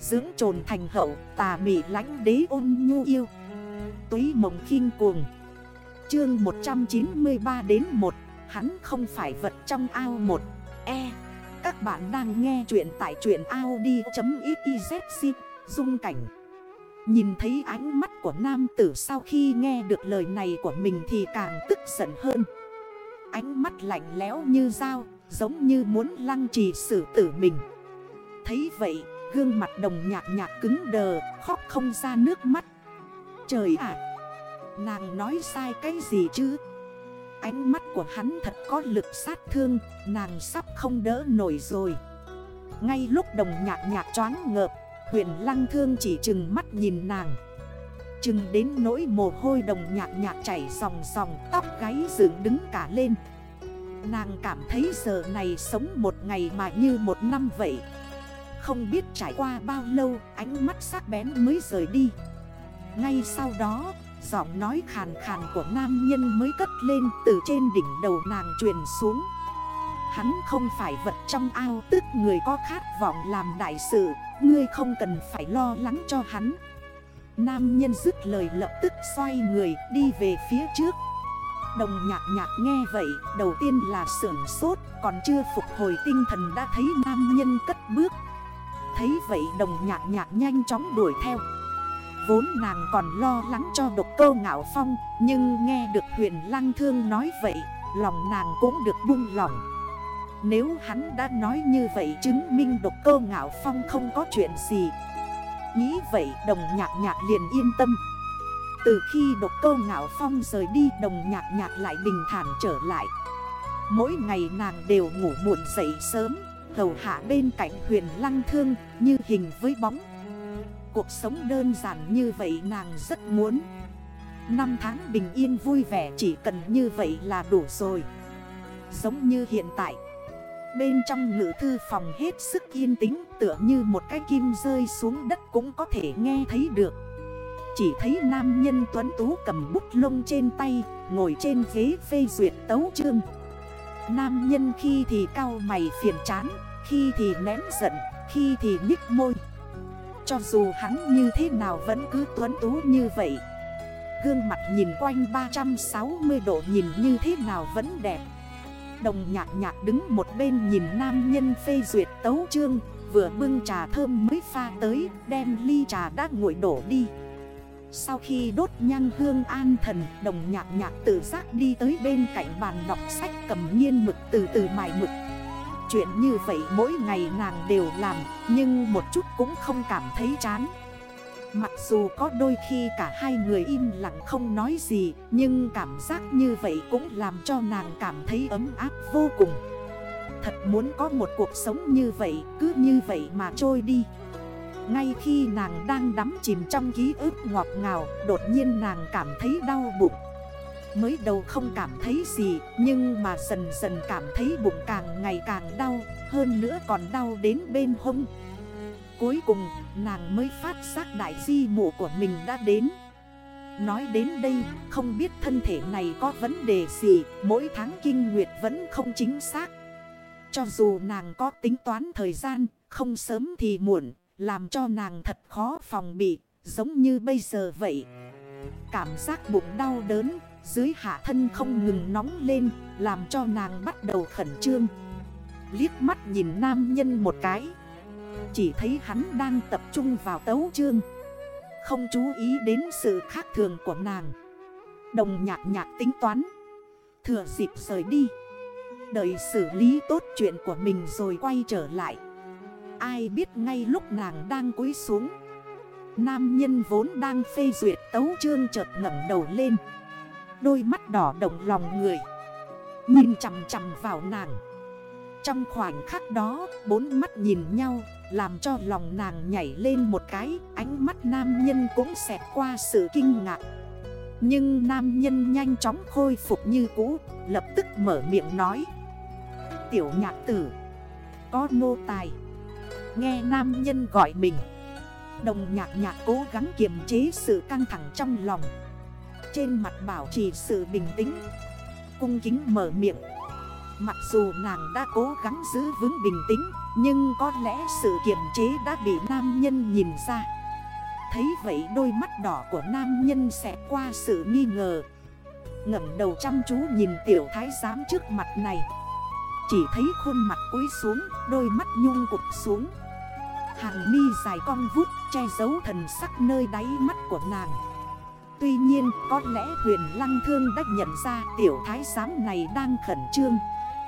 Dưỡng trồn thành hậu, tà mị lánh đế ôn nhu yêu. Túy mộng khinh cuồng. Chương 193 đến 1 Hắn không phải vật trong ao 1 E Các bạn đang nghe chuyện tại chuyện Audi.xyz Dung cảnh. Nhìn thấy ánh mắt của nam tử sau khi nghe được lời này của mình thì càng tức giận hơn. Ánh mắt lạnh lẽo như dao, Giống như muốn lăng trì xử tử mình. Thấy vậy Gương mặt đồng nhạc nhạc cứng đờ, Khóc không ra nước mắt. Trời ạ! Nàng nói sai cái gì chứ? Ánh mắt của hắn thật có lực sát thương, Nàng sắp không đỡ nổi rồi. Ngay lúc đồng nhạc nhạc choáng ngợp, Huyền lăng thương chỉ chừng mắt nhìn nàng. Chừng đến nỗi mồ hôi đồng nhạc nhạc chảy dòng dòng Tóc gáy dựng đứng cả lên. Nàng cảm thấy giờ này sống một ngày mà như một năm vậy. Không biết trải qua bao lâu, ánh mắt sắc bén mới rời đi. Ngay sau đó, Giọng nói khàn khàn của nam nhân mới cất lên từ trên đỉnh đầu nàng truyền xuống. Hắn không phải vật trong ao, tức người có khát vọng làm đại sự, Ngươi không cần phải lo lắng cho hắn. Nam nhân dứt lời lập tức xoay người đi về phía trước. Đồng nhạc nhạc nghe vậy, Đầu tiên là sưởng sốt, Còn chưa phục hồi tinh thần đã thấy nam nhân cất bước. Thấy vậy đồng nhạc nhạc nhanh chóng đuổi theo. Vốn nàng còn lo lắng cho độc cơ ngạo phong, Nhưng nghe được huyền lăng thương nói vậy, Lòng nàng cũng được buông lỏng. Nếu hắn đã nói như vậy chứng minh độc cơ ngạo phong không có chuyện gì. Nghĩ vậy đồng nhạc nhạc liền yên tâm. Từ khi độc cơ ngạo phong rời đi, đồng nhạc nhạc lại bình thản trở lại. Mỗi ngày nàng đều ngủ muộn dậy sớm. Hầu hạ bên cạnh huyền lăng thương, như hình với bóng. Cuộc sống đơn giản như vậy nàng rất muốn. Năm tháng bình yên vui vẻ chỉ cần như vậy là đủ rồi. Giống như hiện tại, Bên trong ngữ thư phòng hết sức yên tĩnh, Tựa như một cái kim rơi xuống đất cũng có thể nghe thấy được. Chỉ thấy nam nhân tuấn tú cầm bút lông trên tay, Ngồi trên ghế phê duyệt tấu chương. Nam nhân khi thì cao mày phiền chán khi thì nén giận, Khi thì nhích môi. Cho dù hắn như thế nào vẫn cứ tuấn tú như vậy. Gương mặt nhìn quanh 360 độ nhìn như thế nào vẫn đẹp. Đồng nhạc nhạc đứng một bên nhìn nam nhân phê duyệt tấu chương, Vừa bưng trà thơm mới pha tới, Đem ly trà đã nguội đổ đi. Sau khi đốt nhang hương an thần, Đồng nhạc nhạc tự giác đi tới bên cạnh bàn đọc sách cầm nghiên mực từ từ mài mực. Chuyện như vậy mỗi ngày nàng đều làm, Nhưng một chút cũng không cảm thấy chán. Mặc dù có đôi khi cả hai người im lặng không nói gì, Nhưng cảm giác như vậy cũng làm cho nàng cảm thấy ấm áp vô cùng. Thật muốn có một cuộc sống như vậy, Cứ như vậy mà trôi đi. Ngay khi nàng đang đắm chìm trong ký ức ngọt ngào, Đột nhiên nàng cảm thấy đau bụng. Mới đầu không cảm thấy gì, Nhưng mà dần dần cảm thấy bụng càng ngày càng đau, Hơn nữa còn đau đến bên hông. Cuối cùng, nàng mới phát giác đại di mụ của mình đã đến. Nói đến đây, không biết thân thể này có vấn đề gì, Mỗi tháng kinh nguyệt vẫn không chính xác. Cho dù nàng có tính toán thời gian, Không sớm thì muộn, Làm cho nàng thật khó phòng bị, Giống như bây giờ vậy. Cảm giác bụng đau đớn dưới hạ thân không ngừng nóng lên, Làm cho nàng bắt đầu khẩn trương. Liếc mắt nhìn nam nhân một cái. Chỉ thấy hắn đang tập trung vào tấu chương. Không chú ý đến sự khác thường của nàng. Đồng nhạc nhạc tính toán. Thừa dịp rời đi. Đợi xử lý tốt chuyện của mình rồi quay trở lại. Ai biết ngay lúc nàng đang cúi xuống. Nam nhân vốn đang phê duyệt tấu chương chợt ngẩng đầu lên. Đôi mắt đỏ động lòng người. Nhìn chằm chằm vào nàng. Trong khoảnh khắc đó, Bốn mắt nhìn nhau, Làm cho lòng nàng nhảy lên một cái, Ánh mắt nam nhân cũng xẹt qua sự kinh ngạc. Nhưng nam nhân nhanh chóng khôi phục như cũ, Lập tức mở miệng nói. Tiểu nhạc tử, Có nô tài. Nghe nam nhân gọi mình, Đồng nhạc nhạc cố gắng kiềm chế sự căng thẳng trong lòng trên mặt bảo trì sự bình tĩnh. Cung kính mở miệng. Mặc dù nàng đã cố gắng giữ vững bình tĩnh, Nhưng có lẽ sự kiềm chế đã bị nam nhân nhìn ra. Thấy vậy đôi mắt đỏ của nam nhân sẽ qua sự nghi ngờ. Ngẩng đầu chăm chú nhìn tiểu thái giám trước mặt này. Chỉ thấy khuôn mặt cúi xuống, Đôi mắt nhung cụp xuống. Hàng mi dài cong vút che giấu thần sắc nơi đáy mắt của nàng. Tuy nhiên, có lẽ huyền lăng thương đã nhận ra tiểu thái giám này đang khẩn trương.